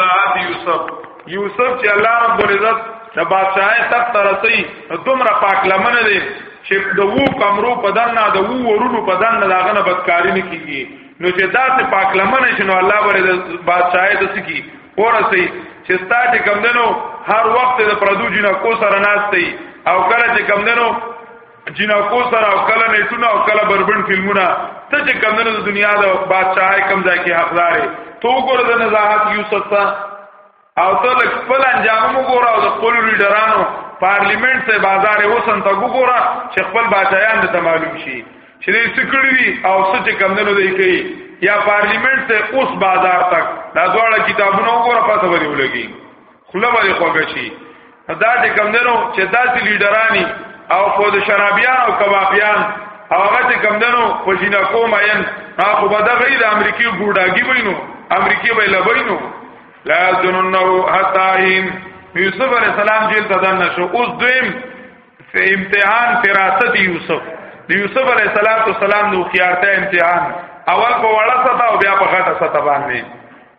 صاحب یوسف یوسف چې الله رب العزت د بادشاہي تخت رسي دومره پاک لمنه دي چې د وو کمرو په دنه د وو ورونو په دنه داغه نه بدکاری نه کیږي نو چې داسې پاک لمنه شنو الله بر بادشاہي د سکی ورسي چې ستا چې کمندنو هر وخت د پردو جنہ کو سره ناشتي او کله چې کمندنو جنکو سره او کله نه ټونه او کله بربند فلمونه ته چې کمنو د دنیا د بادشاہي کم ځای کې حقدارې تو ګور د نزاحت یوسف ته او ته لک خپل انجام وګور او د خپل لیډرانو پارلیمنت ته بازار حسن ته وګور چې خپل بادشاہان ته معلوم شي چې دې سکړی دي او څه چې کمنو دی کوي یا پارلیمنت ته اوس بازار تک دا ډول کتابونه وګور پاتې ولې ولګي خله باندې خوګه شي دا چې کم دنو چې داسې لیډرانی او خود شرابیان او کبابیان او هغه چې کم دنو په جنا کوم عین هغه به د غیر امریکای ګوډاګي وینو امریکای به لبینو لا ظننه حتاین یوسف علی السلام جیل ته دن شو اوس دویم په امتحان فراست یوسف د یوسف علی السلام نو خيارته امتحان اول په وړه سطح او بیا په غټه سطح باندې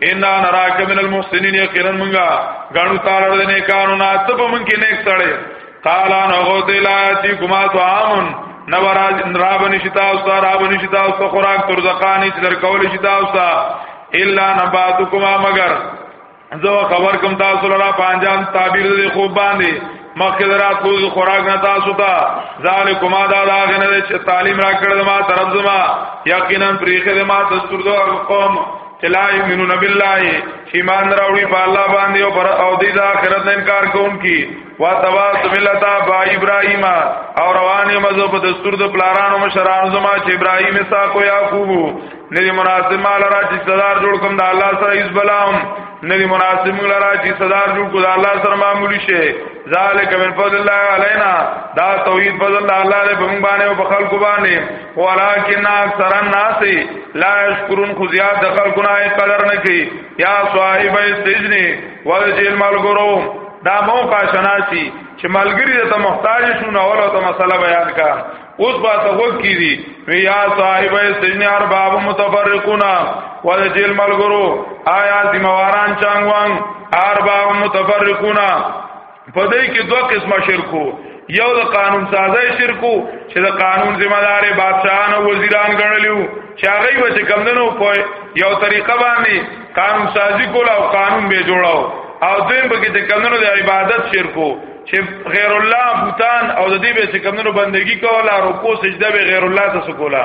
ان نراک من المحسنین یقینا منغا غانو تعالی دې کانو نا ته په من کې نیک سړی قال ان هو دې لا یاتی کوما طعام نو راج رابنی شتا او ستا رابنی شتا او ستا خوراک تر زقانی چې در کول شتا او ستا الا نباتکما مگر زو خبر کوم تاسو لرا پانجان تعبیر دې خوب باندې مخکې درات کوز خوراک نه تاسو ته ذالکما دا دا غنه چې تعلیم را کړل ما طرف زما یقینا پریخه ما دستور دو قوم چې لا یمنون بالله چې مان راوړي په الله باندې او پر او د آخرت نه انکار کوونکي وا تواس ملتا با ابراهیم او روانه مزه په دستور د پلارانو مشرانو زما چې ابراهیم سا کو یعقوب ندی مناسب مال را چې صدر جوړ کوم د الله سره ایز بلام ندی مناسب مال را چې صدر جوړ کو د الله سره معمولی شي ذالک من فضل الله علینا دا توحید فضل الله علیه په موږ باندې او په خلق باندې ولكن اکثر الناس لا يشكرون خو زیاد د خلکو نه قدر نه کوي یا صاحب السجن ورجل ملګرو دا موقع شناسي چې ملګری د ته محتاج شو نه ولا ته مسله بیان کا اوس با ته وکی دي وی یا صاحب السجن ارباب متفرقون ورجل ملګرو آیا ذمہواران چانګوان ارباب متفرقون په دې کې دوه قسمه شرکو یو د قانون سازه شرکو چې د قانون ذمہ دار بادشاہان او وزیران ګڼلیو چې هغه به چې کمندنو په یو طریقه باندې قانون سازی کول او قانون به جوړاو او دویم به کې چې کمندنو د عبادت شرکو چې غیر الله بوتان او د دې به چې کمندنو بندگی کوله رکوع سجده به غیر الله ته سکولا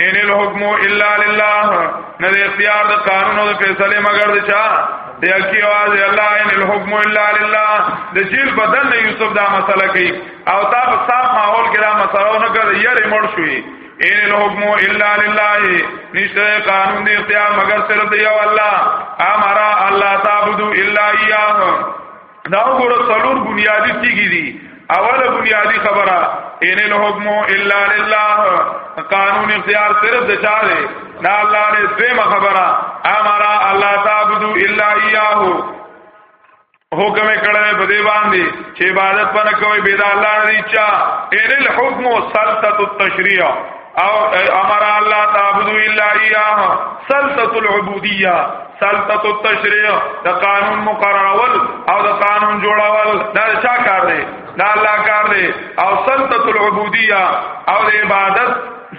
ان الحكم الا لله نه د اختیار د قانون او د فیصله مگر د چا د کی आवाज الله ان الحكم الا لله د جیل بدل نه یوسف دا مسله کوي او تا په صاف ماحول کې دا مسله نه کړ یې مړ شوې ان الحكم الا لله نشته قانون دی اختیار مگر صرف دی الله امر الله تعبدو الا اياه دا وګوره څلور بنیادی تیږي دي اوله بنیادی خبره ان الحكم الا لله قانون اختیار صرف د چا دی دا الله دې دیمه خبره امر الله تعبدو الا اياه حکم کړه په دې باندې چې عبادت پنه کوي بيد الله نه دي چا ان الحكم سلطه التشريع او امر الله تعبدو الا اياه سلطه العبوديه سلطه التشريع د قانون مقررول او د قانون جوړول دا چا کار دی دا الله کار دی او سلطه العبوديه او د عبادت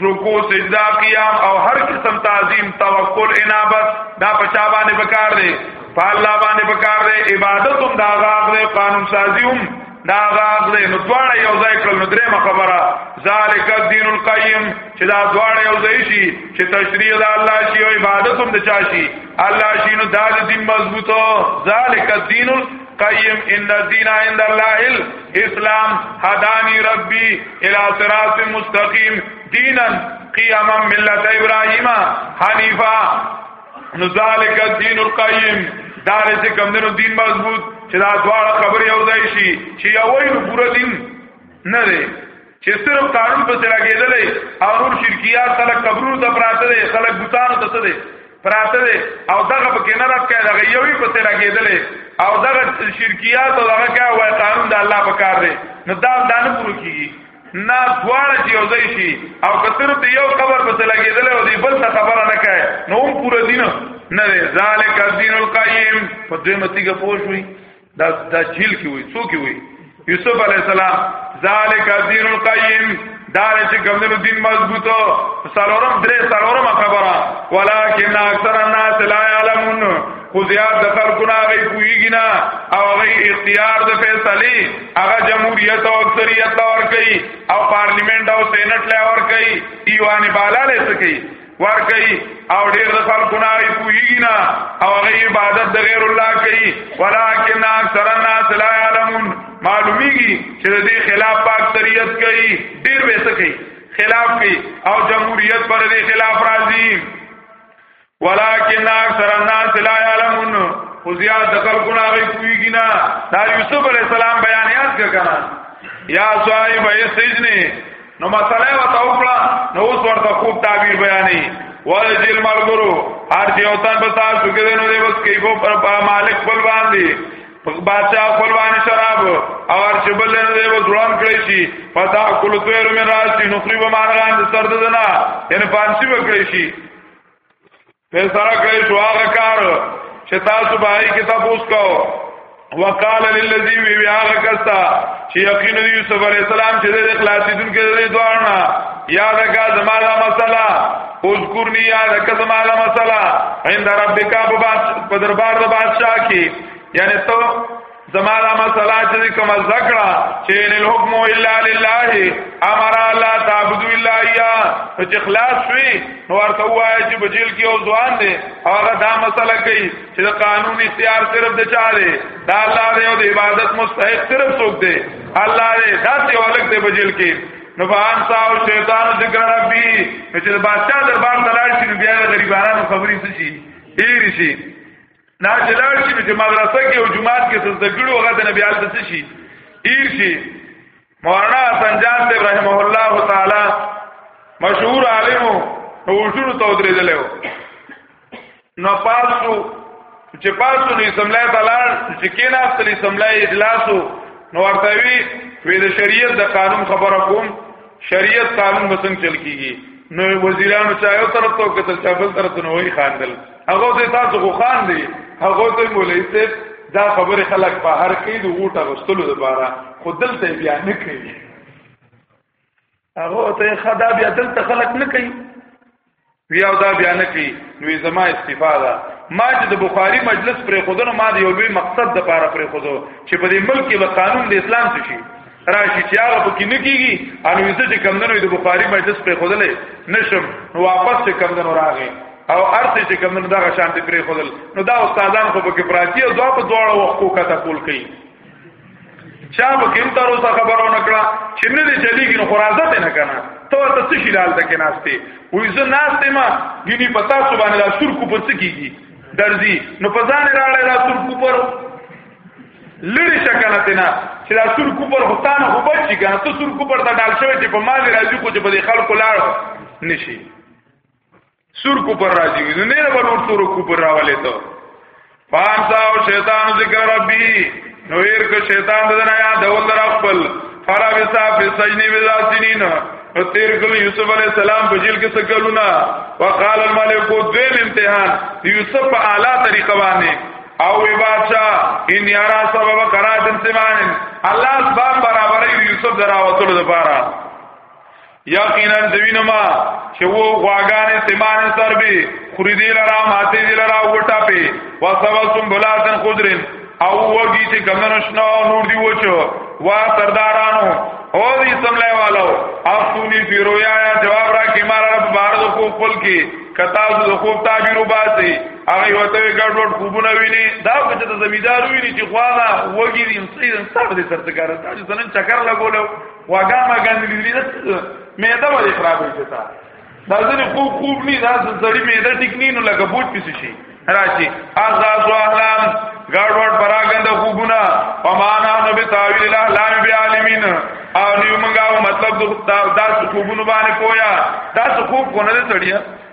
رکوع سجدا قیام او هر قسم تعظیم توکل انابت دا پچا باندې بکار دی په الله باندې بکار دی عبادت هم دا غاغ دی قانون سازی هم دا غاغ دی نو دواړه یو ځای کړل نو درېمه خبره ذالک الدین القیم چې دا دواړه یو ځای شي چې تشریع د الله شي او عبادت هم د چا شي الله شي نو دا د دین مضبوطو ذالک الدین القیم ان الدین عند الله الاسلام هدانی ربی الی صراط مستقیم دینا قیما ملت ابراهیم حنیفا نو ذالک الدین القیم دا رزق کوم دینو دین مضبوط چې دا دواړه خبرې او ځای شي چې یوې نو پورا دین نه دی چې صرف قانون په سره کېدلې او نور شرکیات خلک قبرونو ته پراته دي خلک بوتانو ته څه دي پراته دي او دغه په کې نه راځي دا یوې په سره کېدلې او دغه شرکیات او دغه کوي قانون د الله په کار دی نو دا دا نه پوره کیږي نه دواړه چې یو ځای شي او که صرف یو خبر پته لګېدل او دی بل څه خبره نه کوي نو هم پوره دین نه دی ذالک الدین القیم په دې متیګه پوښوي دا د جیل کې وي څوک وي یوسف علی السلام ذالک الدین القیم دا چې ګمنو دین مضبوطو سالورم درې سالورم خبره ولکن اکثر الناس لا يعلمون خو زیات د خلکو نه هغه پوهیږي نه او هغه اختیار د فیصله هغه جمهوریت او اکثریت لا ور کوي او پارلیمنت او سېنات لا ور کوي ایوان بالا لې سکی ور کوي او ډیر د خلکو نه هغه پوهیږي نه او هغه عبادت د غیر الله کوي ولکن اکثر الناس لا يعلمون معلومیږي چې د دې خلاف اکثریت کوي ډیر وسه کوي خلاف کوي او جمهوریت پر دې خلاف راځي ولكن اکثر الناس لا يعلمون خو زیاد د خلکو نه غي کویږي نه دا یوسف علی السلام بیان یاد کړه یا صاحب یسجن نو مسله وتا وکړه نو اوس ورته خوب تعبیر بیانې ول جیل ملګرو هر یو تن په تاسو کې نو دی بس کې کو پر مالک خپل باندې بادشاہ خپل باندې شراب او هر چې بل نه دی بس وران کړی شي فتا کول تیر من راځي نو خري به مارغان سر ددنه ان پانسی وکړي شي فیصله کړی شو هغه کار چې تاسو باندې کې تاسو کو وقال للذي وی هغه کستا چې یقین دی یوسف علی السلام چې د اخلاصي دن کې د دوارنا یاد کا زماده مسله اذکرنی یاد کا زماده مسله عند ربک په دربار د بادشاہ کې یعنی تو زمارا مسله چې کوم ذکر چې ان الحكم الا لله امر الله تعبد الا ايا چې خلاص شوي نو ورته وایي چې بجیل کې او ځوان دي هغه دا مسله کوي چې د قانون اختیار صرف د چا دی دا الله دی او د عبادت مستحق صرف څوک دی الله دی دا څه ولک دی بجیل کې نو فان ساو شیطان ذکر ربی چې بادشاہ دربار تلار شي بیا غریبانو خبرې شي ډیر شي دا جلال شي چې مدرسه کې او جماعت کې څه ذکرو هغه د نبی حالت څه شي ایر شي مولانا حسن جان دی رحمه الله تعالی مشهور عالم او شروع ته درېدلو نو پاسو چې پاسو نو سملای دلار چې کینا تل سملای اجلاسو نو ورته وی وی د شریعت د قانون خبره کوم شریعت قانون مسنګ چل کیږي نو وزیرانو چایو طرف ته کتل چابل طرف ته نوې خاندل هغه ته تاسو خو خان دی هغه ته مولای صاحب دا خبره خلک بهر کوي د ووټه غستلو لپاره خو دلته بیا نه کوي هغه ته خدا بیا دلته خلک نه کوي بیا دا بیا نه کوي نو زما استفاده ما چې د بخاری مجلس پر خودنه ما د یو لوی مقصد د لپاره پر خودو چې په دې ملک کې به قانون د اسلام څه شي راشي چې هغه پکې نه کیږي او زه چې کمندونو د بخاری مجلس په خودلې نشم نو واپس چې کمندونو راغې او ارته چې کمندونو دغه شان دې پرې خودل نو دا استادان خو پکې پراتی او دوه په دوه وختو کا تقول کوي چا به کوم تر اوسه خبرو نکړه چې نه دې چلیږي نو خرازه ته نه کنه ته ته څه شي لال تک ناشته وې زه ناشته ما ګینی پتا سو باندې لا سر کو پڅ کیږي درځي نو پزان راړې لا سر کو پر لری شکنه تینا چې دا سور کوپر هوتانه خو بچی کنه ته سور کوپر ته ډال شوی چې په مال راځي خو چې په خلکو لاړ نشي سور کوپر راځي نو نه به نور سور کوپر راولې ته فان ساو شیطان ذکر ربی نو هیر که شیطان دنا یاد اول در خپل فرا وسا په سجنی ولا سنین نو تیر کل یوسف علی السلام په جیل کې سکلونا وقال الملک دویم امتحان یوسف په اعلی طریقه باندې او وی باچا ان یارا سبب قرات انتمان الله اسباب برابرې یوسف دراوتلو لپاره یقینا دوینو ما چې وو غواګانې سیمان سر به خریدې لرا ماته دې لرا وټا په وسوسم بلاتن خضرن او وږي چې کمنو شنو نور دی وچو وا سردارانو او دې سملای والو افسونی فی رویا جواب را کې مال رب بارد کو خپل کې کتا ز خوب تعبیر وباسي هغه وته ګډ وډ خوبونه ویني دا چې د زمیدار ویني چې خواغه وګي دي انسان انسان دې سرته کار ته چې سنن چکر لګولو واګه ما ګاندې دې مېده ولې خراب شي تا دا ځنه خوب خوب نه دا زړی مېده ټیک نه نو لګه بوت پسی شي راشي اغاز او احلام ګډ وډ براګند خوبونه پمانا نو به تعویل الله لام بعالمین او نیو منګاو مطلب دا څه خوبونه باندې پویا دا څه خوب کو نه تړیا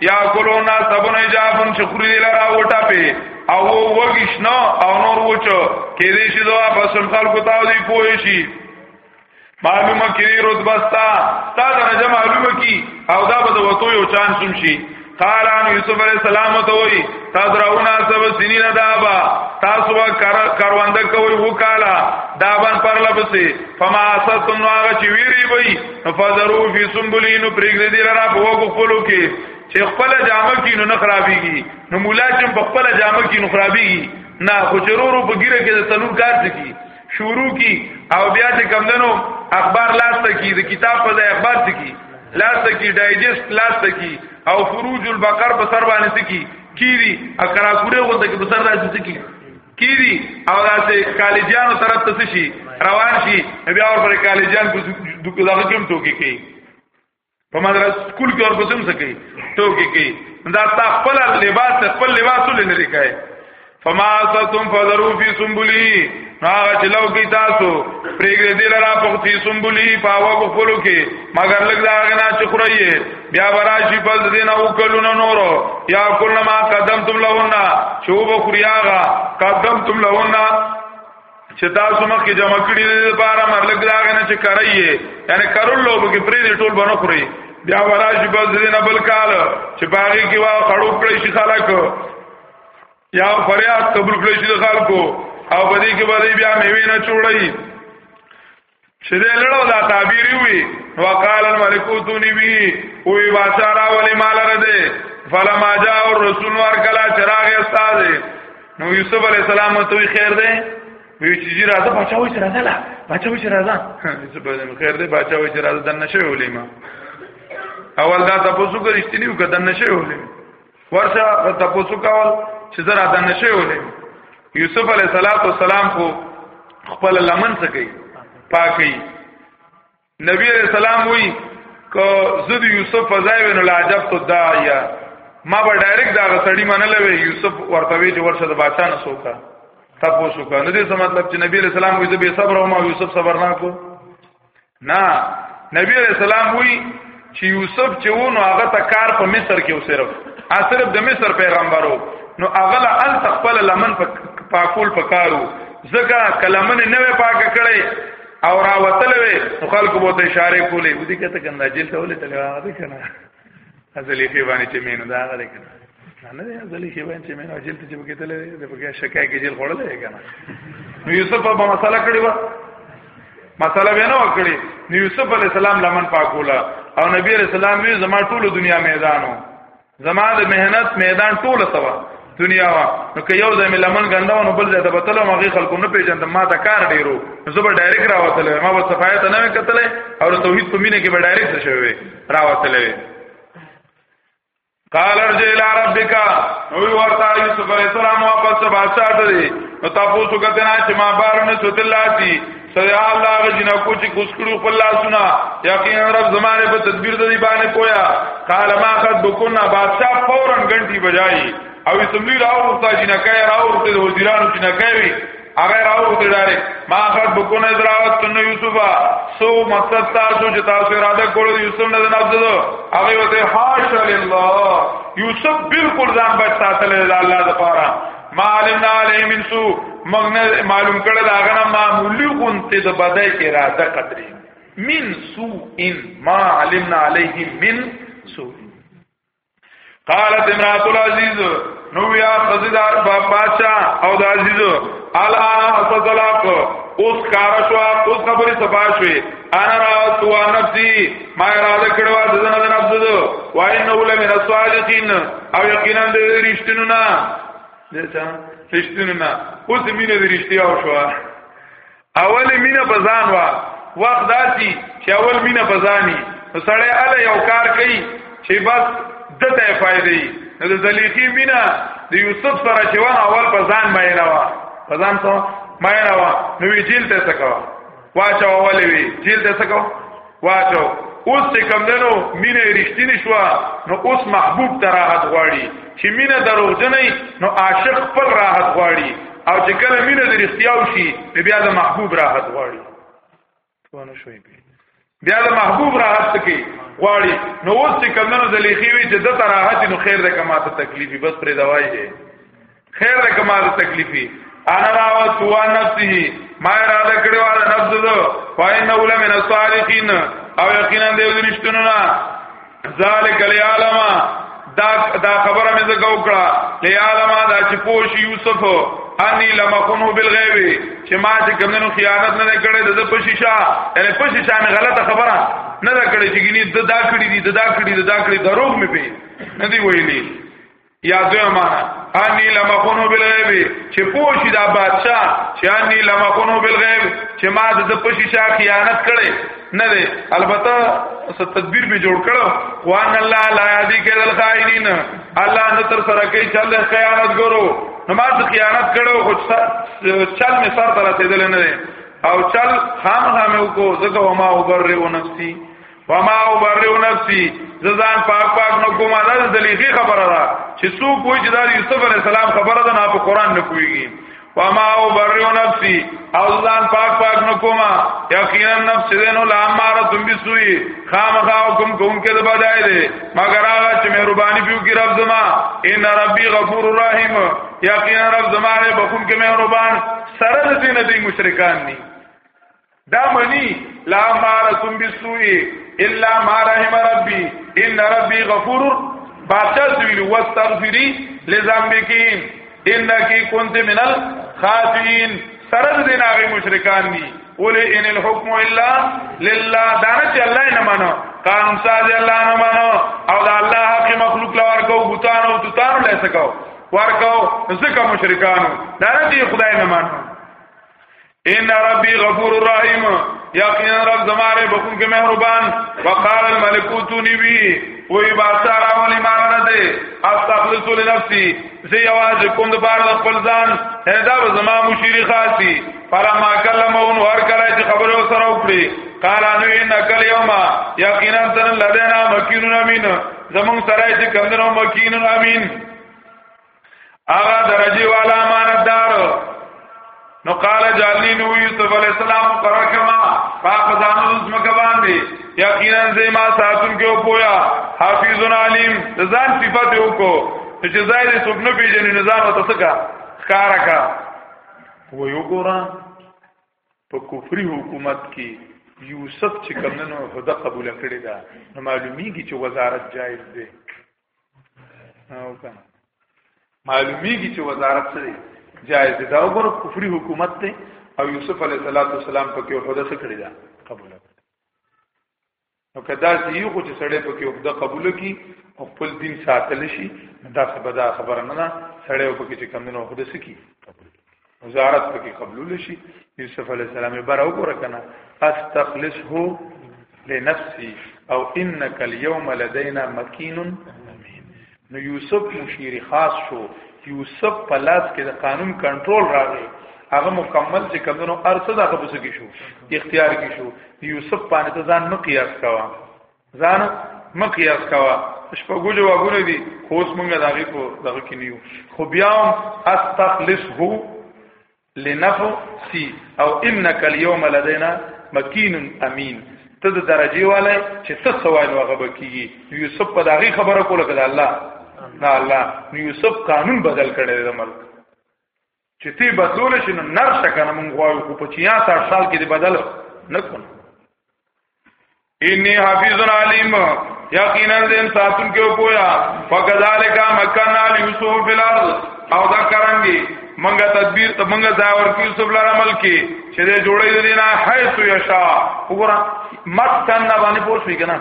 یا کولونا سبن جافن شکری لرا وټا په او وګیش نو او نور وچو کې دې شي دا پس خلکو ته دی پوي شي معلومه کړي رتبه ستا تا درجه معلومه کی او دا به وته یو چانس هم شي قال ان یوسف علیہ السلام ته وای تزرعون سب سنین دابا تاسو کاروند کوي وکالا دابن پر لبسه فما اسد نو هغه چې ویری وای فذرو فی سنبلین پرېګ دې لرا په وګو خپلو کې چې خپل جامه کې نو نه خرابېږي نو مولا چې په خپل جامه کې نو خرابېږي نه خو چرورو په ګیره کې د تنور کار ځکی شروع کی او بیا چې کمندنو اخبار لاس ته کی د کتاب په ځای اخبار ته کی لاس ته کی ډایجست لاس ته کی او فروج البقر په سر باندې کی کیری اکرا کوره غوته کې په سر راځي کی کیری او داسې کالجانو طرف ته شي روان شي بیا ور پر کالجان کو دغه کوم ټوکی کوي په مدرسه سکول کې ور پسم سکی ټوکی کوي دا تا خپل لباس خپل لباس ولې نه لري فما ستم فذرو فی سنبلی هغه چې لو کې تاسو پرېګې دې لرا په فی سنبلی پاو په خپل کې مگر لګ دا غنا چې خړایې بیا براشی پس دین او کلون نورو یا کلن ما قدمتم لهن شوب خریاغا قدمتم لهن چې تاسو مخکې جمع کړی دی لپاره مرلګ داغه نه چې کرایې یعنی کرول لوب کې پرې دې ټول بنو خوري بیا وراشي په دې نه بل کال چې باغی کې وا خړو کړی شي خلک یا فریاد قبول کړی شي خلکو او په دې کې باندې بیا میوه نه چوړی چې دې لړو دا تعبیر وی وقال الملك اوتوني بي او باشارا ولي مال رده فلما جاء الرسول ور کلا چراغ استاد نو یوسف علی السلام ته خیر ده وی چې جی راځه بچاوي چې راځه لا بچاوي چې راځه یوسف علی خیر ده بچاوي چې راځه دنه شوی ولې ما اول دا تاسو کو رښتینی وکړه دنه شوی ولې ورشه په تاسو کول چې زرا د نشه ولې یوسف علی السلام خو خپل لمن څه کوي پاکي نبی علیہ السلام وی کو زد یوسف فزای ون العجب تو دایا ما به ډایرک دا غسړی منل وی یوسف ورته وی چې ورشه د بادشاہ نه سوکا تاسو سوکا نو دې څه مطلب چې نبی علیہ السلام وی زه به صبر او ما یوسف صبر نه کو نه نبی علیہ السلام وی چې یوسف چې وونو هغه ته کار په مصر کې وسرف اصرف د مصر پیغمبرو نو هغه له ال تخپل لمن پاکول پکارو زګه کلمن نه وې پاک کړي او راوتل وې خلکو بہت اشاره کولې ودي کته کنده جیل ته ولې تلوا دي کنه ازلی فی باندې چې مینو دا غره کنه نه دی ازلی فی باندې چې مینو جیل ته چې بکیتل دی په کې شکای کې جیل خړل دی کنه نو یوسف په مسله کړی و مسله به نه وکړي نو یوسف علی السلام لمن پاکولا او نبی علی السلام وی زما ټول دنیا میدانو زما د مهنت میدان ټول سوا دنیا وا نو که یو ځای لمن غنداو نو بل ځای ته بتلو ما غي خلکو نه پیژند ما دا کار ډیرو زه به ډایرک راوتل ما به صفایت نه کتل او توحید په مینه کې به ډایرک شوی راوتلې قال ارجع الى ربك نو ورته یوسف علیہ السلام واپس بادشاہ ته دی نو تاسو څنګه نه چې ما بارونه ستلاتی سره الله غ جنا کو چې کوس کړو په الله سنا یقینا رب زمانه په تدبیر د دی باندې کویا قال ما قد بكنا بادشاہ فورا غنټي بجای او سملی راو ورته جنا کوي راو ورته وزیرانو جنا کوي هغه راو دې ډارې ما خط بکون ادراوت تنو یوسفا سو مقصد تاسو چې تاسو اراده کول یوسف نه نفس دو هغه وته حاش لله یوسف بالکل ځان بچ ساتل الله د پاره ما علمنا علی من سو مغنه معلوم کړه دا غنه معمولی غونته د بدای اراده قدرې من سو ان ما علمنا علیه من سو قالت امرات العزیز نو یا خزیدار باچا او د عزیز الان حسطلاق اوس کار شو اوس خبرې صفا شوې انا را تو نفسي ما را لکړوا د زنه د نفس دو وای نو له من الصالحین او یقینا د رښتینو نه دچا رښتینو نه اوس مینه د رښتیا او شو اول مینه بزان وا وخت داسي چې اول مینه بزاني نو سړی اله یو کار کوي چې بس دته فائدې نو د زلیخی مینه د یوسف سره چې ونه اول بزان مینه وا بزان ته مینه وا نو جیل ته څه کوا واچو اول وی جیل ته څه کوا واچو اوس چې کم دنو مینه رښتینی شو نو اوس محبوب ته راحت غواړي چې مینه دروغجنې نو عاشق خپل راحت غواړي او چې کله مینه د رښتیاو شي بیا د محبوب راحت غواړي ونه شوي بیا د محبوب راحت کې غواړي نو اوس چې کم دنو د لیخي وي چې د راحت نو خیر ده کما ته تکلیفي بس پرې دوايي خیر ده کما د تکلیفي انا راوت هو نفسه ما اراده کړو على نفس ذو فإن اول من الصالحين او یقینا دی ورشتنو نا ذالک لیعلم دا دا خبره مې زګه وکړه لیعلم دا چې پوش یوسف انی لمخنو بالغیب چې ما چې کمنو خیانت نه کړې د پشیشا یعنی پشیشا مې غلطه خبره نه کړې چې ګینه د دا کړې دي د دا کړې د دا کړې دروغ مې په نه دی ویلي یا دوی معنا انی لمخونو بالغیب چې پوښی دا بادشاہ چې انی لمخونو بالغیب چې ما د پوښی شا خیانت کړي نه دی البته څه تدبیر به جوړ کړو وان الله لا یادی کړه الخائنین الله نه تر سره کوي چې الله خیانت ګورو نو ما څه خیانت کړو خو چل می سر تر رسیدل نه دی او چل خام خامه کو زګه ما وبره و نفسي فما وبرئ نفسي ځان پاک پاک نو کوم دا د دلیخي خبره ده چې څوک وایي چې دا یوسف علی السلام خبره ده نه په قران نه کوي فما وبرئ نفسي او ځان پاک پاک نو کوم یقینا نفس دې نو لاماره تم بي سوی خامخا حکم کوم کې د بدای دي مگر هغه چې مهرباني پیو کی رب زما ان ربي غفور رحیم یقینا رب زما نه بخون کې مهربان سره دې نه دي مشرکان نه دا منی لا مارتم بالسوء الا ما رحم ربي ان ربي غفور باتذل واستغفري لذنبك انك كنت من الخاطئين سرد دین هغه مشرکان دي ولی ان الحكم الا لله دا نه چې الله نه مانو قانون ساز الله نه مانو او دا الله حق مخلوق لور کو بوتان او توتان لای سکو ورکو زکه مشرکانو دا نه چې خدای نه مانو ان ربي غفور رحيم یقینا رب زماره بخون کې مهربان وقال الملك توني وی وی باسار اول ایمان نه دي استغفر لنفسي زه یواز کوم د بار د خپل ځان هدا و زما مشری خاصي فلما کلمه ان ور کړه چې خبره سره وکړي قال انو ان کل یوم یقینا تن لدینا مکینون امین زمون سره چې کندنو مکینون امین هغه درجه والا امانتدار نو قال جالی نو یوسف علی السلام قرکما فاخذانو زمکه باندې یقینا زما ساتون کې پویا حافظ علیم ځان صفات وکړو چې ظاهر څوک نه پیژني نظام او تسکا خارا کا و یو ګورا په کفری حکومت کې یوسف چې کمنو هدا قبول کړی دا نو معلومیږي چې وزارت جایز دی او کنه معلومیږي چې وزارت سره جایز دی دا وګوره کفري حکومت دی او یوسف علیه السلام په کې وحده څه کړی دا قبول کړ نو کدا چې یو خو چې سړی په کې وحده قبول کی او خپل دین ساتل شي دا خبره خبره نه ده سړی په کې چې کم نه وحده سکی قبول وزارت پکې قبول شي یوسف علی السلام بر او ګور کنه استخلصه لنفسي او انك اليوم لدينا مكين نو یوسف مشیر خاص شو یوسف په لاس کې د قانون کنټرول راغی هغه مکمل چې کمونو ارڅه دغه بس کې شو اختیار کې شو یوسف باندې ځان نو قیاس کاوه ځان مقیاس کوا شپګوجو واګونه دي خو اوس مونږه داغه په دغه کې نیو خو بیا استخلصه لنفسي او انك اليوم لدينا مكين امين ته د درجه والے چې څه سوال وغه بکیږي یوسف په داغه خبره کوله کړه الله نه الله یوسف قانون بدل کړي د ملک چې تی بدلول شي نو نر شکنه مونږ غواړو خو په 66 سال کې دی بدل نه کون انی حافظ علیم یقینا دین ساتون کې پویا فکذالک مکنا یوسف فی الارض او دا کرانګي منګه تدبیر ته منګه ځای ورکی یوسف لار عمل کې چې دې جوړې دینه حیث یشا وګوره مکنا باندې پوښتنه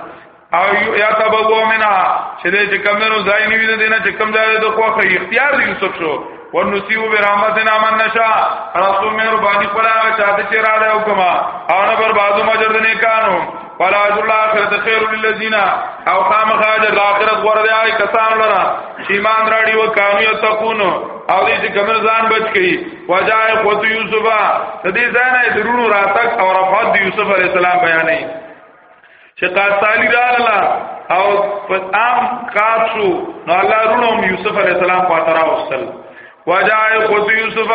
او یا تبو منها چې دې چې کم نو ځای نیوی دې نه چې کم ځای د خوخه اختیار دی یوسف شو ونسیو برحمتنا من نشا رسو مې ربانی پلا چاته چې را ده حکما او نه بربادو مجر دې نه کانو فلا اجر الاخرت خیر للذین او خامخ اجر الاخرت ورده آی کسان لرا چې ایمان راړي او کانو یتقون او دې چې کمر ځان بچ کړي وجای خود یوسف د دې ځای نه درونو راتک او رفعت یوسف علی السلام بیانې چې قاصالی راغله او په عام کار شو نو الله رونو یوسف علی السلام خاطر اوصل وجاء قص یوسف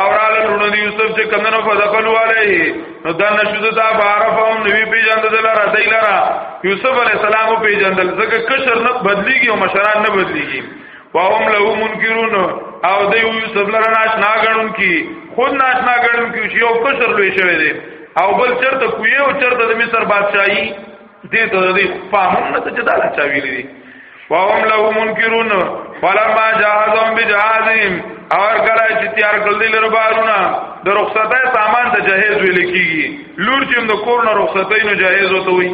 او رال رونو دی یوسف چې کمنو فدخلوا علیه نو دن شذ دا بارفهم نبی پی جند دلارا دیلارا یوسف علی السلام پی جندل زکه کشر نه بدلیږي او مشران نه بدلیږي واهم له منکرون او دی یوسف لرا ناشنا غنون کی خود ناشنا غنون کی یو کشر لوي شوی دی او بل چرته کوی او چرته د مصر بادشاہي دې ته دې فهم نه ته دا چا ویلې دي وهم له منکرون فلما جهازهم بجهازهم اور کله چې تیار کړل دي لره بارونه د رخصتای سامان ته جهیز ویل کیږي لور چې د کور نه رخصتای نو جهیز وته وي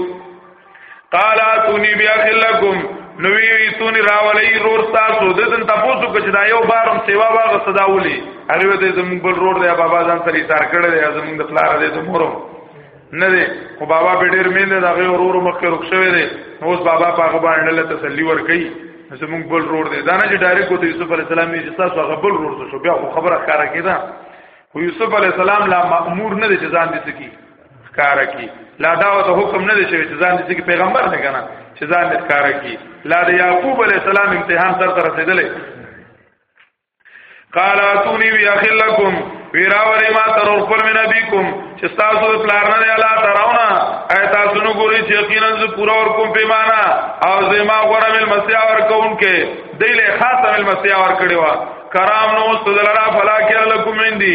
قال اتوني بیا خلکم نو وی وی تونی راولې رور تاسو د دن تاسو کچ دا یو بارم سیوا واغ صداولی هغه دې زموږ بل رور دی بابا ځان سره ایثار کړی دی زموږ د پلار دې زمورو نه دی خو بابا به ډیر مین دی دا غي رور مخ کې رخصوي دی نو اوس بابا په هغه باندې له تسلی ور کوي زموږ بل رور دی دا نه چې ډایرکټ وته یوسف علی السلام یې تاسو هغه بل رور شو بیا خو خبره ښکارا کیده خو یوسف علی السلام لا مأمور نه دی چې ځان دې سکی ښکارا کی لا دا د حکم نه دی چې ځان دې پیغمبر نه کنه چې ځان دې ښکارا کی لا د یعقوب علی السلام امتحان سره تر رسیدلې قال اتونی وی اخلکم ویراوری ما تر خپل من نبیکم چې تاسو د پلان نه الله تراونا اي تاسو نو ګوري چې یقینا ز پورا ور کوم پیمانه او زما غره مل مسیح ور کوم کې دیله خاصه مل مسیح ور کړی و کرام نو استدلرا فلا کر لکم اندی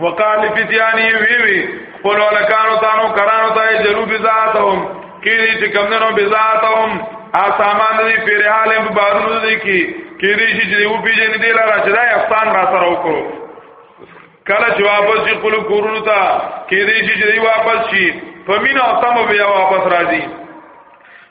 وقال فتياني وی وی قول ولکانو تانو کرانو ته جلو بذاتهم کیری چې کمنو بذاتهم ا سامان دی پیره حالم په بارونو دی کی کیری چې دی او پیجن دی لاره چې دا احسان را سره وکړو کله چې واپس شي خپل کورونو ته کیری چې دی واپس شي په مینا او تم بیا واپس راځي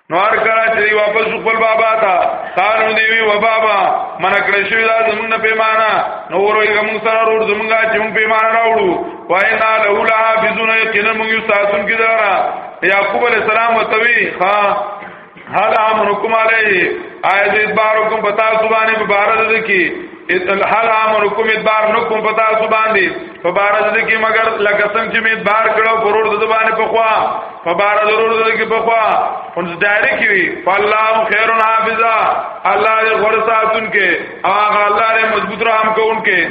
نو هر کله چې واپس خپل بابا ته قانو دی وی و بابا من کړی شو دا زمونږ پیمانه نو وروي کوم سره ور زمونږه چې موږ پیمانه راوړو وای نه له لا حافظونه یقینا موږ یو ساتون کې دارا یعقوب علی السلام وتوی ها هل امرکم علی آیت بارکم پتا سبحانه مبارک دکی اتل هر امر کوم ادبار نو کوم پتا سو باندې په بار د کې مگر لکه څنګه چې می ادبار کړو پرور د باندې په خوا په بار ضرور د کې په خوا اونس دایره کې وی فالله خیر حافظا الله دې غور ساتون کې هغه الله دې مضبوط رحم کوونکې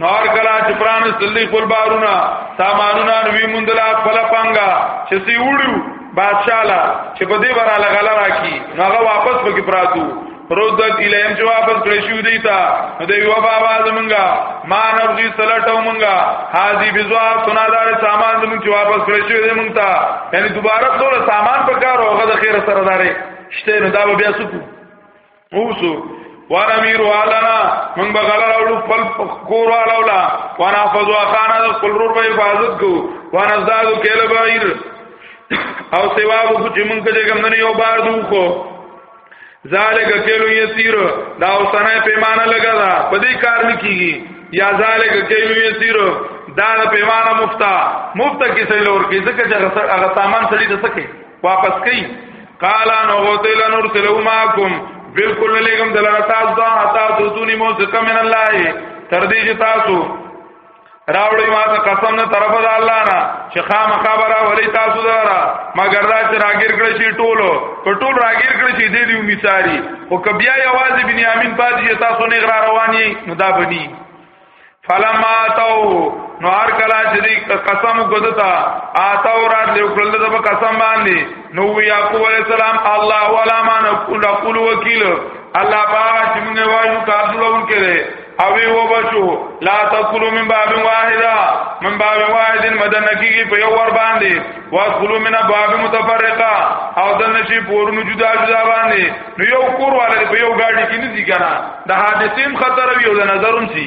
نور کلا چې پران سلی خپل بارونه سامانونه نوی مندلا خپل پنګا چې سی وړو بادشاہ لا چې په دې ورا لګاله راکی هغه واپس پکې پراتو رودت الیم چې واپس کړی شو دی تا نو دی و بابا زمونږه ما نبغي سلټو مونږه حاجی بزوا سنادار سامان زمونږ چې واپس کړی شو دی مونږ تا یعنی دوباره ټول سامان پکارو هغه د خیر سره داري شته نو دا بیا سکو اوسو وانا میرو آلانا من بغل راولو پل کور والاولا وانا حفظو اخانا دا قل رور با حفاظت کو وانا زدادو کیل بایر او سوابو کچھ من کجے کم دنی یو بار دو خو ذالک کیلو یسیر دا اوسنه پیمانه لگا دا پدی کار نکیږي یا ذالک کیلو یسیر دا پیمانه مفتا مفتا کیسه لور کی ځکه چې هغه سامان سړي د سکه واپس کئ قال نو غوتل نور سلو ماکم بالکل لګم دلاره تاسو دا حتا دوتونی مو ځکه من الله تر دې چې تاسو راوړی ما ته قسم نه طرف د الله نه چې خام خبره ولی تاسو دارا مگر دا چې راګیر کړی شي ټولو په ټول راګیر کړی شي دې دی مثالی او کبیا یوازې بنیامین پاتې تاسو نه غرا رواني نو دا بنی فلما تو نو هر کله چې دی قسم کوتا آتا او رات له کول د قسم باندې نو یعقوب علی السلام الله ولا ما نقول قول وکیل الله پاک چې موږ وایو کارونه ورکړي او وی و بچو لا تکلو من باب واحده من باب واحد مدن کیږي په یو ور باندې واسلو من باب متفرقه او دنه شي پورونو جدا جدا باندې نو یو کور والے په یو گاډي کې نه ځي کنه د حادثیم خطر وي او د نظرم سي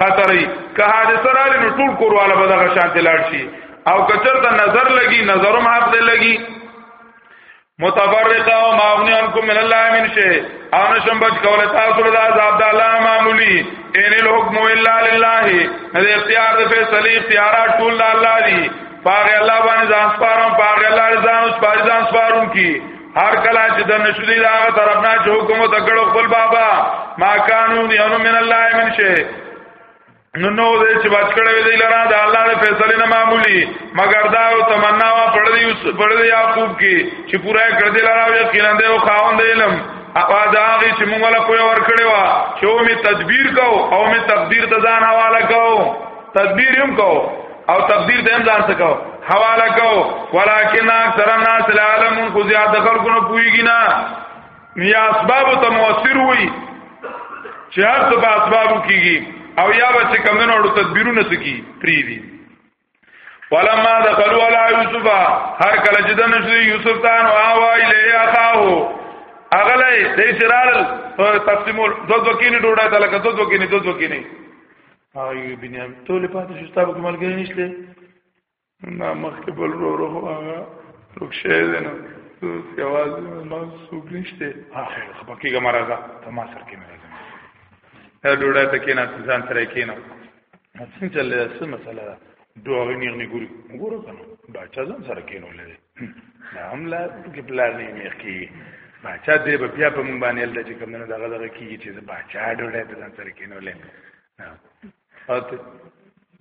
خطر وي که حادثه راغلی نو ټول کورواله به دغه شان تلاړ شي او کچر ته نظر لګي نظرم حق دی لګي متفرقه او ماغنی انکم من الله من شی او نشم بچ کوله تاسو له عذاب د الله معمولی ان الحكم الا لله نه اختیار د فیصله اختیارات ټول الله دی پاغه الله باندې ځان سپارم پاغه الله ځان سپارم کی هر کله چې د نشدي دا طرف نه چې حکم ته کړو خپل بابا ما کانو دی انو من الله من شي نو نو دې چې بچ کړو دی لرا دا الله د فیصله نه معمولی مگر دا او تمنا وا پړ دی اوس پړ دی یعقوب کی چې پورا کړ دی لرا یو کینان دی او خاوند علم اپا دا غي چې موږ له کوی ور کړی وا چې او می تدبیر کو او می تقدیر ته ځان حواله کو تدبیر هم کو او تفسیر دیم ځان څه کو حواله کو ولکن اکثر الناس لا علمون خو زیات خلکو نه پویږي نه یا اسباب ته موثر وي چې هر څه په اسبابو کیږي او یا به چې کمنو اړو تدبیرونه سکی پری دي ولما دخلوا على يوسف هر کله چې د نشو یوسف تان او اوا الیه اخاو اغلی د اسرائیل تقسیمول دوه دوه کینی ډوډۍ تلکه دوه دوه کینی دوه دوه کینی هغه یو بنیام ته ولې پاتې شو ستاسو کوم ملګری نشته نه مخکې بل ورو ورو هغه روک شوی دی نو اوس یوازې ما څوک نشته اخر خپه کېږه ما راځه ته ما سره کېنه راځه دا ډوډۍ ته کېنه ځان سره کېنه څنګه چلې څه مسله ده دوه غنیغ نه ګوري ګورو کنه باچا ځان سره کېنولې نه هم لا کې پلار نه میخ کی باچا دې په بیا په مونږ باندې لته چې کوم نه دغه دغه کیږي چې باچا ډوړې ته ځان سره کینو لې او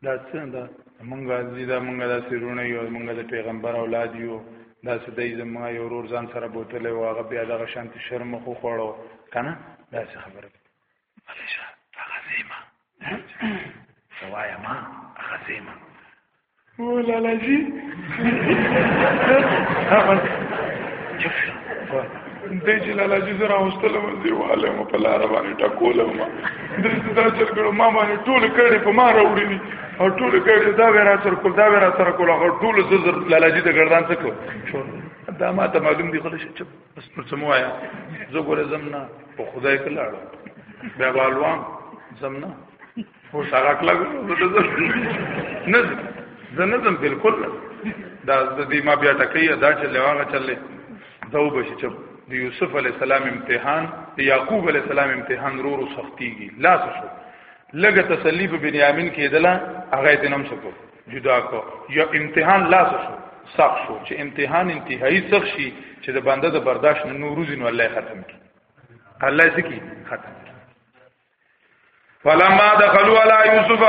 دا څنګه دا مونږه دې دا مونږه دا سرونه یو مونږه د پیغمبر اولاد یو دا سدې زما یو ورور ځان سره بوتلې او هغه بیا دغه شانت شرم خو خوړو کنه دا څه خبره ملشه هغه زیمه سوایا ما هغه زیمه او لالا جی چپ شو دې چې لالا جی زرا هوستل مزي واله مو په لار باندې ټکول ما دې څه دا چل کړو ما باندې ټول کړي په ما راوړي دي او ټول کړي دا ورا سر کول دا ورا سر کول هغه ټول زر لالا جی د ګردان څخه شو دا ما ته معلوم دي خلک چپ بس پر څه مو آیا زه ګوره زمنا په خدای کې لاړم بیا بالوام زمنا هو سارا کلا نه زه نه زم بالکل دا د دې ما بیا ټکې دا چې لواغه چلې دا وبشي چې د یوسف علی السلام امتحان د یعقوب علی السلام امتحان رورو سختيږي لاس شو لګه تسلی په بنیامین کې دلا هغه دینم شکو جدا کو یا امتحان لاس شو سخ شو چې امتحان انتهایی سخ شي چې د بنده د برداشت نه نور روزي نو الله ختم کی الله یې کی ختم کی فلما دخلوا على يوسف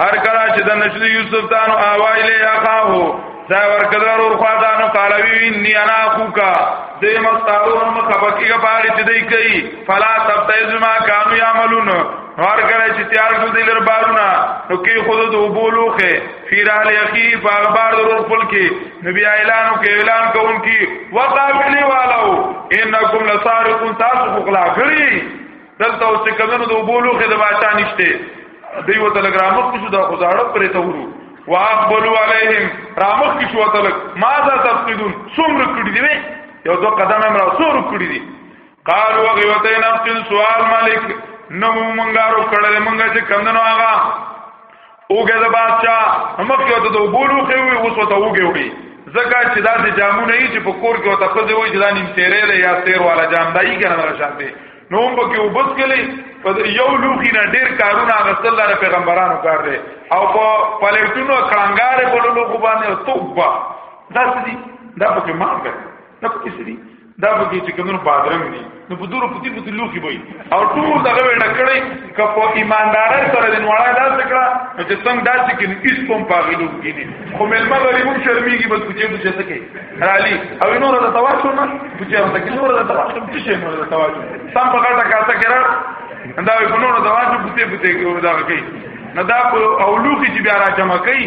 هر کله چې د نشد یوسف تانو اوای له اخاه دا ورکدار اور خدانو قال وی انی انا اخوکا دې مستارو هم خبکی کا پاره چې دی کوي فلا تبتئ ما كانوا يعملون هر کله چې تیار شو د لر بارونه نو کې خود د وبولوخه فیرال یخی په اخبار ضرور خپل کې نبی اعلانو کې اعلان کوم کې وقابلی والو انکم لسارقون تاسو خو خلا کړی دلته اوس چې کمنو د وبولوخه د باچا نشته دوی وته لګرامو کې شو د خزاړه پرې ته ورو واقبلوا علیهم رامخ کې شو تلک ماذا تفقدون څومره کړی دی یو دو قدم امر څومره کړی دی قال وغيوتين ابتن سوال مالک نو مونږه رو کړل مونږه چې کندنو آغا اوګه د بادشاہ مخ یو ته وګورو خو وي اوس ته وګه وي زکه چې دا د جامونه یې چې په کور کې وته خځه وي چې دا نیم تیرې له یا تیر والا جام دای کنه را شانته نو هم پکې وبس کلی په یو لوخي نه ډیر کارونه غسل الله پیغمبرانو کار دي او په پلیټونو کړنګارې په لوګو باندې توبه دا سدي دا پکې مانګه نه پکې سدي دا به چې کومو بادرنګ دي نو په دورو پتی پتی لوخي وي او ټول دغه وړ کړی که په ایماندار سره د نوړا دا څکړه نو چې څنګه دا چې کین هیڅ کوم پاغلو کینی خو ملما غریب هم شرمېږي بس کوچې کوچې سکے رالي او نور د تواشو نه کوچې هم تکي نور د تواشو چې شي نور د تواشو سم په غټه کاسه کرا دا په نور د تواشو پتی پتی دا کوي نو دا په اولوخي چې بیا را جمع کوي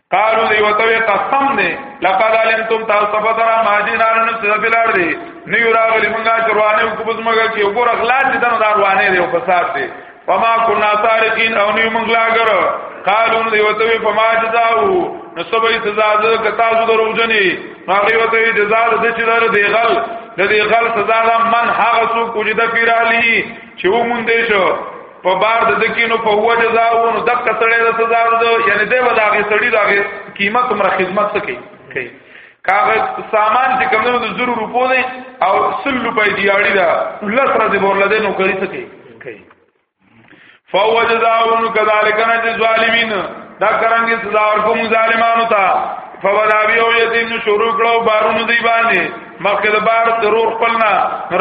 قالو دی وتوی قسم نه لقد علمتم تاسو په درا ما جنان نو څه بلار دی نه یو راغلی مونږه چروانه کو پس مګه کې وګور اخلاص دې دنه داروانه دی او فساد دی فما كنا سارقين او نه مونږ لاګر قالو دی وتوی فما جزاو نو سبې سزا ده که تاسو درو جنې هغه وتوی جزا ده چې دار دی غل د دې غل سزا ده من هغه څوک چې د پیرالي چې وموندې شو په بار د دکینو په هو جزاونو د کسړې د سزا ورته یعنی دی وداغه سړی داغه قیمت عمر خدمت څه کوي کوي کاغه سامان چې کمونو د زرو روپو دی او سل روپۍ دی اړی دا لس ورځې ورل دی نو کوي څه کوي کوي فهو جزاونو کذالک نجز الظالمین دا کرانګي سزا ورکوم ظالمانو ته فولا بیو یتیم شروع کړو بارونو دی باندې مخکې د بار ضرور خپل نه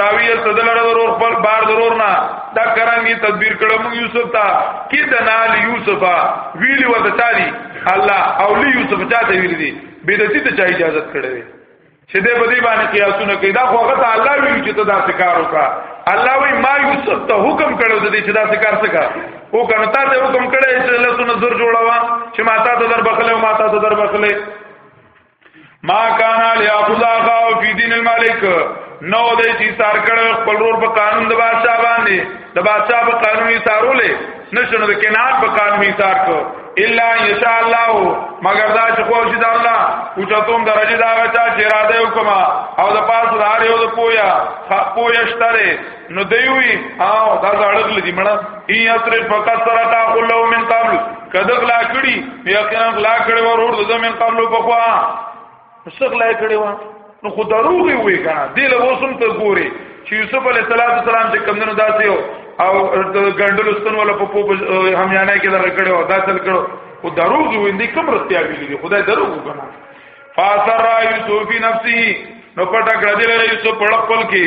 راوی صدل ضرور خپل بار ضرور نه دا کرانګي تدبیر کړه موږ یوسف ته کې د نال یوسف ویلی و ته چالي الله او لی یوسف چاته ویل دي به د دې ته اجازه کړې چې دې په دې باندې قیاسونه کوي دا خو هغه ته الله ویل چې ته دا کار وکړه الله وی ما یوسف ته حکم کړو د دې چې دا کار څه کا او کنه تا ته حکم کړی چې له سن زر جوړاوه چې ما تا ته در بخله او ما تا ته در بخله ما کانا لیاخذ اخاو فی دین الملک نو د چې سار کړه خپل رور په قانون د بادشاہ باندې د بادشاہ په قانون یې سارولې نشنو د کنار په قانون یې سار کو الا ان شاء الله مگر دا چې خو شي د الله او چې تم درجه دا غچا چې را دی وکما او د پاسه د هر یو د پویا پویا شتره نو دیوی او دا زړګ لدی مړه ای یسر فقط سرتا قلو من قبل کده غلا کړي یقینا غلا کړي ورور د من قبل په خوا څه غلا کړي و نو خو دروغ وی کنه دله وسم ته ګوري چې یوسف علی السلام چې کمندونو داسې او ګندل استن ولا په پوپ همیانه کې در کړو دا چل کړو او دروغ وی دي کوم رتیا ویلي خدای دروغ کنه فاسر یوسف نفسه نو پټه کړه دې یوسف په خپل کې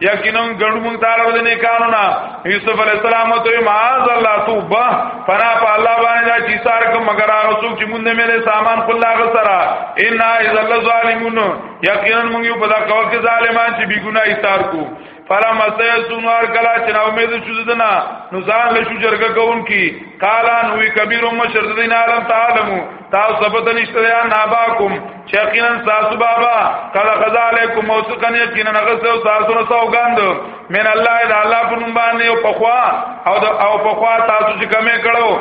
یقینا ګړو مونږ تعالی د نه قانونا یوسف علی السلام ته معاذ الله توبه فنا په الله باندې چې سار کوم مگر هغه څوک چې مونږ مله سامان خلا غسرا ان اذ الظالمون یقینا مونږ یو په دا کول کې ظالمان چې بی ګناه سار کو فلا مسیا سنوار کلا چې نو امید شو دنا نو ځان له شو جرګه کوون کی قالان وی کبیر مشر دین عالم تعالی تاسو سبت نشته یا ناباکم یقینا تاسو بابا قد خذا علیکم موثقن یقینا غسو تاسو نو سوګند من الله الا الله په نوم باندې او پخوا او او پخوا تاسو چې کمې کړو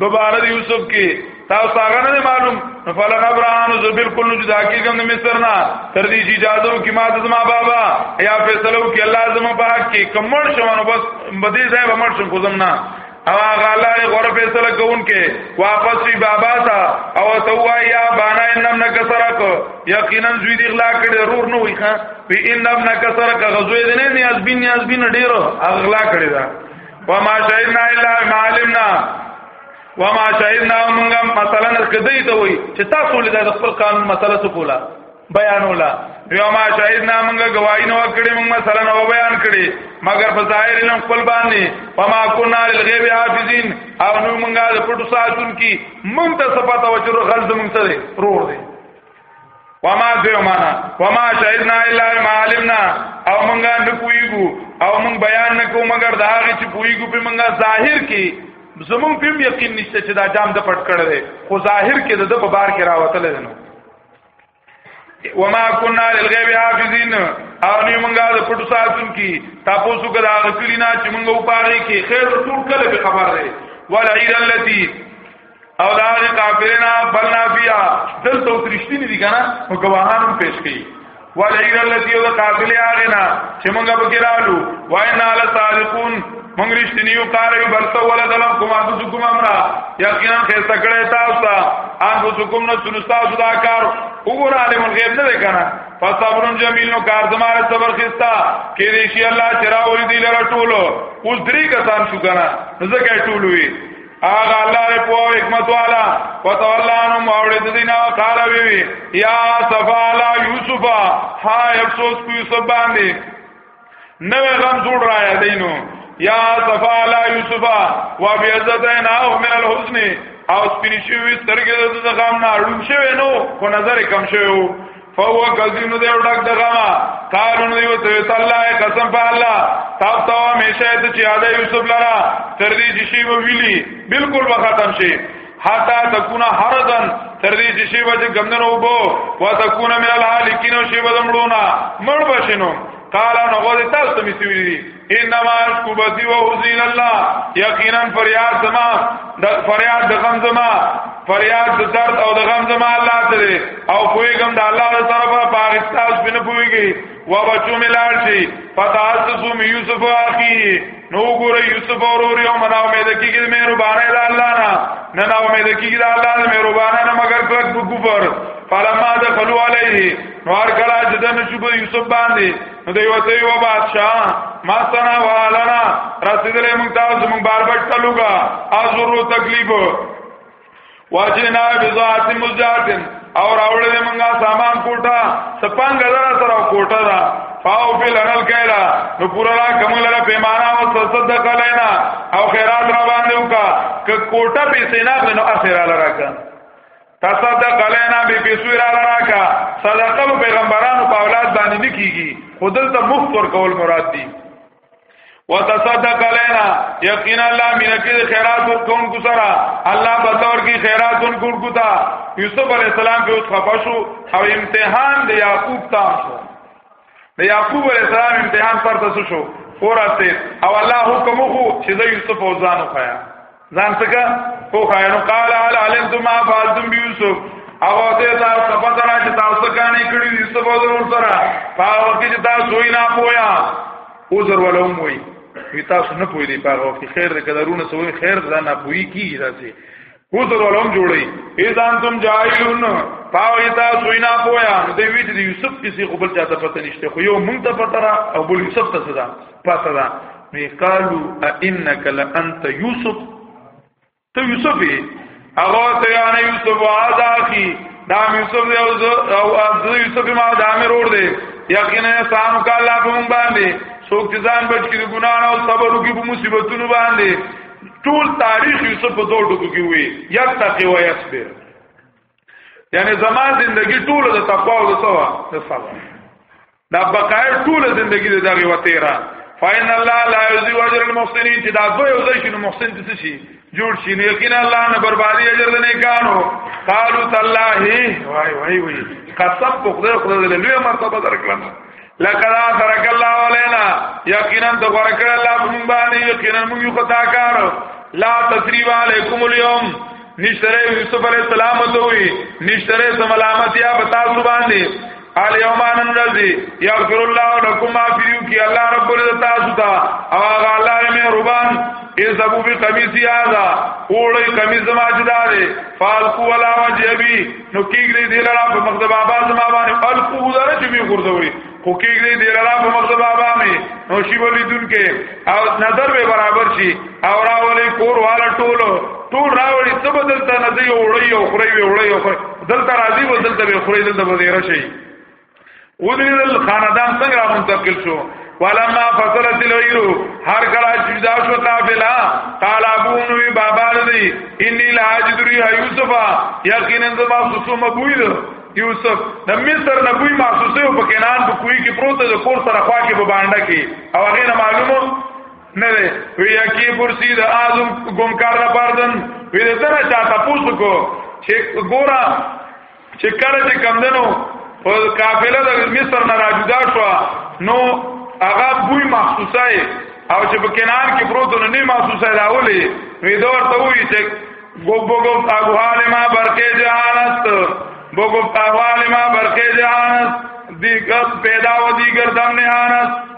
دوباره یوسف کې تاسو هغه نه معلوم فلن ابراهان ز بالکل جدا کیږم د مصر نه تر دې چې اجازه وکي ما د زما بابا یا فیصلو کې الله زما په حق کې کمړ شوم بس بدی ځای به مړ شم کوزم نه او هغه الله له غره فیصله کوونکې واپس وی بابا تا او ته وای یا بانا انم نکسرک یقینا زوی دی اغلا کړي ضرور نه وای ښا په انم نکسرک غزوې دې نه نیاز بین نیاز بین ډیر اغلا کړي دا وما شهدنا الا ما علمنا وما شهدنا موږ مثلا کدی ته وای چې تاسو له خپل قانون مسله څه کوله بیانولا یو ما شاهد نامنګ گواہی نو کړی موږ مثلا نو بیان کړی مگر په ظاهر علم خپل باندې پما کنا للغیب حافظین او نو موږ د پټو ساتون کی موږ ته صفات او چر غل زموږ سره رور دی وما دیو معنا وما شاهدنا الا ما علمنا او موږ نه کویګو او موږ بیان نه کوو مگر دا هغه چې کویګو په موږ ظاهر کی زمون په یقین نشته چې دا جام د پټ کړی خو ظاهر کې د په بار کې راوتل نه وما كنا للغيب حافظين او نه مونږه د پټو ساتون کی تاسو څنګه دا غکلی نه چې مونږه وپاره کی خیر ټول کله به خبر ده ولا عيد التي او دا کافرنا بلنا بیا دلته ترشتنی دي کنه او گواهانم پیش کړي ولا عيد التي او دا قافله هغه نه چې مونږه بګرالو واینا لصادقون مونږ رښتینی یو کار یو بل ته ولا دلم کوم ان څه کوم امر یقینا خیر تکړه تاسو ته ان څه کوم نو څه تاسو دا کار وګور عالم الغیب نه وکنه فصبرون جمیل نو کار زماره صبر خستا کې دې شي الله چرا ولې دې لره ټولو اوس درې کسان شو کنه نو زکه ټولوي آغا اللہ رے پو حکمت والا وتولانو ماوڑے دینا قال بی بی یا صفا علی یوسف ہائے افسوس کو یوسف باندې نوې غم جوړ را یادینو یا صفا لا یوسف و بیزتین او من الحسن او سپینی شوی سترګې د غم نه اړون شوی نو خو نظر کم شوی فهو کذین دی او ډک د غما قالون دی او ته تعالی قسم په الله تاسو ته همیشه ته چې اده یوسف لرا تر دې چې شی ویلی بالکل وختم شي حتا تکونه حردن تر دې چې شی وځي ګمنه وبو وا تکونه مې الهالکین او شی وځمړونا مړ بشینو قال نو غوړ تاسو ته میسوی دي انما اشکو بسی و حزین الله یقینا فریاد زما د فریاد د غم زما فریاد د درد او د غم زما الله ته او کوی غم د الله تر طرفه پاکستان بنه پویږي و بچو ملار شي فتاسسو می یوسف اخی نو ګوره یوسف اورور یو منا امید کیږي مې ربانه الا الله نه نه نا امید کیږي الله نه مې ربانه نه مگر کلک په کفر فلما دخلوا علیه نو هر کله چې دنه شو په یوسف باندې نو دی وته یو بادشاہ ما سنا والنا رسیدلې مونږ تاسو مونږ بار بټ تلوګه ازورو تکلیف واجینا بذات مزاتن او راوړل موږ سامان کوټه سپنګ زرا سره کوټه دا فاو فی لنل کیلا نو پورا را کمل را پیمانا او تصدق لینا او خیرات را باندې وکا ک کوټه پیسې نه نو اخیرا لرا کا تصدق لینا به پیسو را لرا کا صدقه پیغمبرانو په اولاد باندې نکیږي خودل ته مخ ور کول مراد دی وتصدق علينا یقینا الله مینه کې خیرات ورکون کو سره الله بتور کې خیرات ورکون کو تا یوسف علی السلام په اوس خفشو او امتحان د یعقوب تا شو د یعقوب علی السلام امتحان پر تاسو شو اورته او الله حکم خو چې د یوسف او ځانو خیا ځان څخه په خاینو قال هل علمتم ما فعلتم بيوسف هغه ته دا صفات را چې تاسو کانې کړی دي څه په ضرور سره هغه وخت چې تاسو یې نه پویا او زر ولوم وي وی تاسو نه پوی دی په هغه وخت خیر دې کدرونه سوې خیر دا نه پوی کیږي تاسو او زر ولوم جوړي اې ځان تم جاهلون پاو یې تاسو یې نه پویا نو دې وی چې یوسف کسی خپل چاته پته نشته خو یو مونږ ته پته را او بل یوسف ته صدا پته ده نو قالو انک لانت یوسف ته یوسف هغه ته یا نه یوسف هذا اخي دا یوسف دی او او یوسف ما دا مې روړ دی یقینا سام کا الله په مونږ باندې څوک چې ځان بچ کړي ګنا نه او صبر وکړي په مصیبتونو باندې ټول تاریخ یوسف په دوه ټکو کې وي یتقي و یصبر یعنی زما زندگی ټول د تقوا او د صبر دا بقای ټول زندگی د دغه وتیرا فین الله لا یذی اجر المحسنین چې دا دوی او دوی شنو محسن دي شي جوړ شي نه یقینا الله نه بربادي اجر د نیکانو قالو تالله وای وای وای قسم په خدای خدای له لوی مرتبه درکلم لقد ترک الله علينا یقینا د ورکړ الله مونږ باندې یقینا مونږ یو خطا کار لا تسریب علیکم اليوم نشتره یوسف علیہ السلام ته وی نشتره سملامت یا بتا سبحان دی الیوم ان الذی یغفر الله لكم ما فی یوکی الله رب العزت تاسو ته او هغه الله مهربان اذهبوا بقميصي هذا اوړی قمیص زما جدا دی فالقو ولا وجه بی نو کیګری دی لرا په مقدم آباد زما باندې القو دره چې می ګرځوي خو کیګری دی لرا په مقدم آبا می نو شی ولی دن کې او نظر به برابر شي او راولې کور والا ټولو ټول راوړي څه بدلته نه دی وړي او خوري وړي او خوري دلته راځي و دلته به خوري دلته به زیره شي ودریدل خاندان څنګه را منتقل شو ولما فصلت الغير هر کلا جدا شو قافلا قال ابو نبي بابا رضي اني لا اجد ريح يوسف يقينا ذبا سوسو مبويد یوسف د مصر نبوی محسوسه په کنان په کوی کې پروت د کور سره خوا کې په باندې کې او هغه معلومه نه دی وی یکی کرسی د اعظم ګمکار نه پردن وی د تنه چا تاسو کو چې ګورا چې کله چې کمندنو او قافله د مصر نه راجدا شو نو هغه بوی محسوسه او چې په کنار کې پروت نو نه محسوسه راولې وی دا ورته وی چې ګوګوګو اغوال ما برکه جهانست بوګو اغوال ما برکه جهانست دیګر پیدا و دیګر دم نه هانست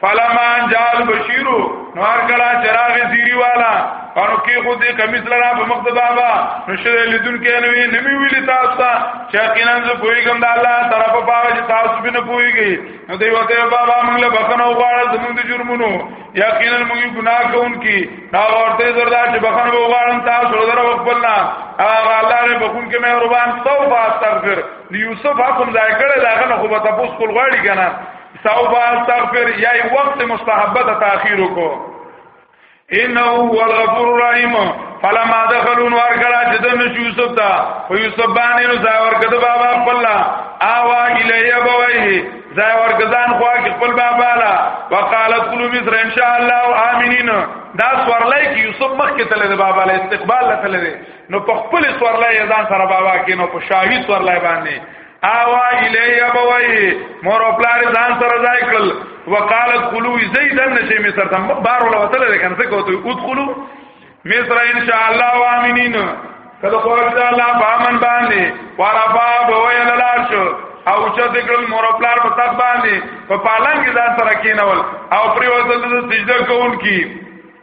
فلما جال بشیرو نو هر کله چراغ زیری والا پانو کې خو دې کمیس لرا په مخ د بابا نو شری لیدون کې نو وی نمی ویلی تاسو ته چې یقینا زه پویګم د الله طرف په پاو چې تاسو به نه پویږي نو دوی وته بابا موږ له بخنه وغواړل زموږ د جرمونو یقینا موږ ګناه کوونکی دا ورته زردا چې بخنه وغواړم تاسو سره وقبلنا هغه الله دې بخون کې مهربان توبه استغفر یوسف حکم ځای کړی دا غنه خو به تاسو خپل غواړي کنه توبه استغفر یا وخت مستحبه ته تاخير کو انه هو الغفور الرحیم فلما دخلوا نور کلا چې د یوسف ته او یوسف باندې نو ځای ورکړه بابا خپل آوا الیه بوي ځای ورکړان خو خپل بابا لا وقالت قلوب مصر ان شاء الله امنین دا سورلای کې یوسف مخ کې تللی دی بابا له استقبال له تللی نو په خپل سورلای ځان سره بابا کې نو په شاهي سورلای باندې اوا الیه بوي مور او پلار ځان سره ځای کړل وقالت قلو زیدن نشي مصر تم بار ولا وتل لكن څه کوته ادخلوا مصر ان شاء الله وامنين کله خو دا الله بامن باندې ورفا بوي لاش او چې دګل مور او پلار په تخت باندې په پالنګ ځان سره کینول او پریوزل د سجده کوونکی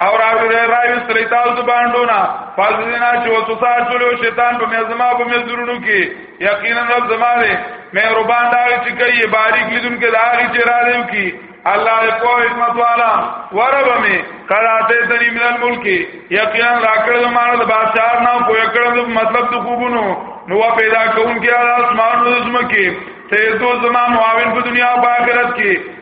او راوی دی راوی سلی تاو دو باندونا پس دینا چه و سسار چلو شیطان پا میزما پا میزرونو کی یقینا رب زما دی مهربان داغی چه کئی باریک لیدون که داغی چه را دیو کی اللہ دی پو حکمت والا ورب می قرآتی تنی من الملکی یقینا راکڑ دو مانا دو بادشار ناو پو یکڑ دو مطلب دو خوبونو نو پیدا کون کیا دا اسمان و دزمکی سیدو زما معاون په دنیا او آخرت کې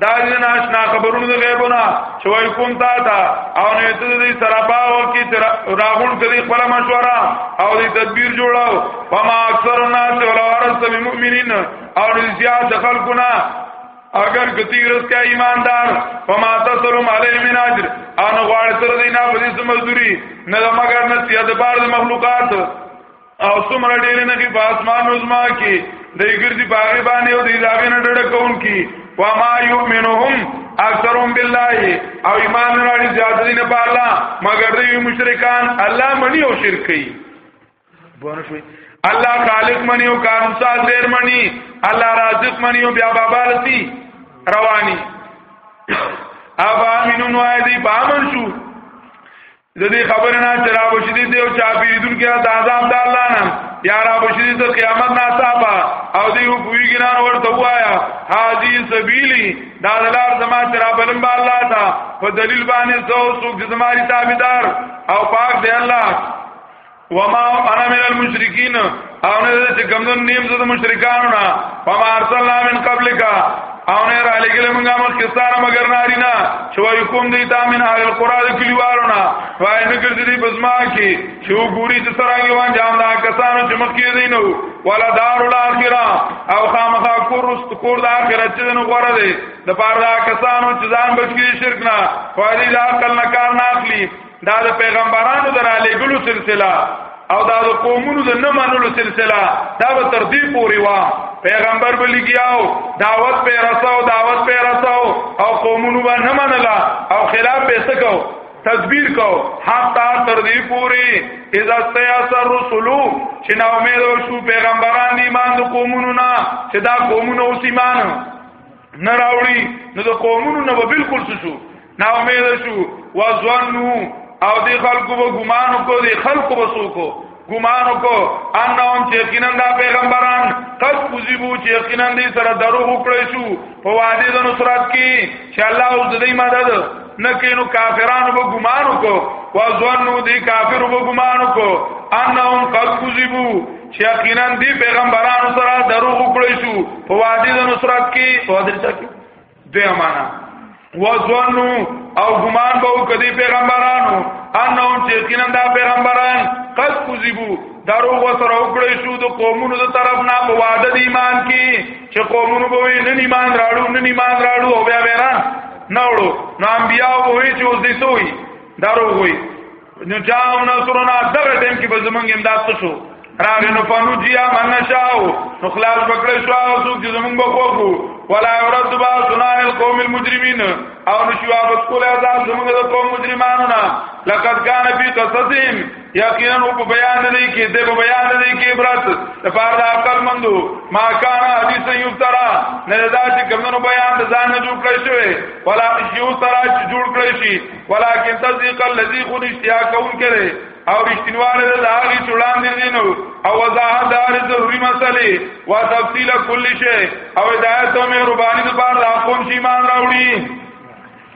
دا دې ناشنا خبرونو د غیبونه چې وای کوم تا تا او نه ته دې سره باو کې تر راغون کړي خپل مشوره او دې تدبیر جوړاو فما اکثر الناس ولا ورث المؤمنین او دې زیات دخل کنا اگر کتی رس کا ایماندار فما تسلم علی من اجر ان غواړ تر دینه په دې مزدوری نه مگر نصیحت بار د مخلوقات او څومره ډېر نه کې په اسمان عظما کې د ګرځي باغې باندې او د داغې نه ډډه کون کې وما يؤمنهم اکثرهم بالله او ایمان راړي زیات دي نه پالا مگر دوی مشرکان الله منی او شرک کوي بونه شوي الله خالق منی او قانون ساز ډېر منی الله رازق منی او بیا بابا رسی رواني ابا منو نو اې دي بامن شو د دې خبر نه چې را بشری دی او چا پیریدون کې د عذاب د الله نه یا را بشری د قیامت نه صاحبہ او دی او کوی ګران ورته وایا حاجی سبیلی دا دلار زما چې را بلم با الله تا په دلیل باندې سو سوق زماری تابعدار او پاک دی الله وما انا من المشرکین او نه چې کمزون نیم زده مشرکانو نه فما ارسلنا من قبلک او نه را لګل موږ مخ کستانه مگر ناری نه چې وای کوم دی تا من اهل القرى د کلیوارو نه وای نه ګرځي دی بزما کې چې وګوري چې سرانګي وان جام دا کسانو چې مخ کې دی نو ولا دار الاخره او خامخا کور رست کور د اخرت چې نو غره دی د پاره دا کسانو چې ځان بچی شرک نه فائدې لا عقل نه کار نه اخلي دا د پیغمبرانو در علیګلو سلسله او دا د قومونو د نه منلو سلسله دا به تر دې پوري وا پیغمبر به لګیاو دعوت په رساو دعوت په رساو او قومونو به نه منلا او خلاف به سکو تدبیر کو حتا تر دې پوري اذا سياسه رسولو چې نو امید شو پیغمبران ایمان د قومونو نه چې دا قومونو اوس ایمان نه راوړي نو د قومونو نه به بالکل څه شو نا امید شو وازوانو او د خلکو به ګمان کو د خلکو به سوکو ګمان کو انهم چې یقینا دا پیغمبران قد کوذبو چې یقینا دې سره دروغ وکړی شو په وعده د نصرت کې چې الله اوس دې مدد نکینو کافرانو به ګمانو کو وازوانو دی کافرو به ګمانو کو انهم قد کذبو چې یقینا دی پیغمبرانو سره دروغ وکړی شو په وادي د نصرت کې په وادي کې دوی امانه وازوانو او ګمان به وکړي پیغمبرانو انهم چې یقینا دا پیغمبران قد کذبو دروغ وسره وکړی شو د قومونو د طرف نه په وعده د ایمان کې چې قومونو به نه ایمان راړو نه ایمان راړو او بیا بیران نوړو نو انبیاء وې چې اوس دې سوې دارو وې نو جام نصرنا دغه ټیم کې به زمونږ امداد څه شو راغې نو پانو جیا من نشاو نو خلاص وکړې شو او څوک چې زمونږ بخوفو ولا يرد با سنان القوم المجرمين او نشوا بس کول عذاب زمونږ د قوم مجرمانو نه لقد كان في قصصهم یقینا په بیان نه کې د په بیان نه کې عبرت د پاره د عقل مندو ما کان حدیث یو ترا نه دا چې کومو بیان د ځان نه جوړ کړی شوی ولا یو ترا چې جوړ کړی شي ولکن تصدیق الذی خو نشیا کون کړي او رښتینواله د هغه چولان دي دینو او وضاحت دار ضروری مسلې او تفصیل کل شی او هدایت او مهرباني د پاره د قوم شي مان راوړي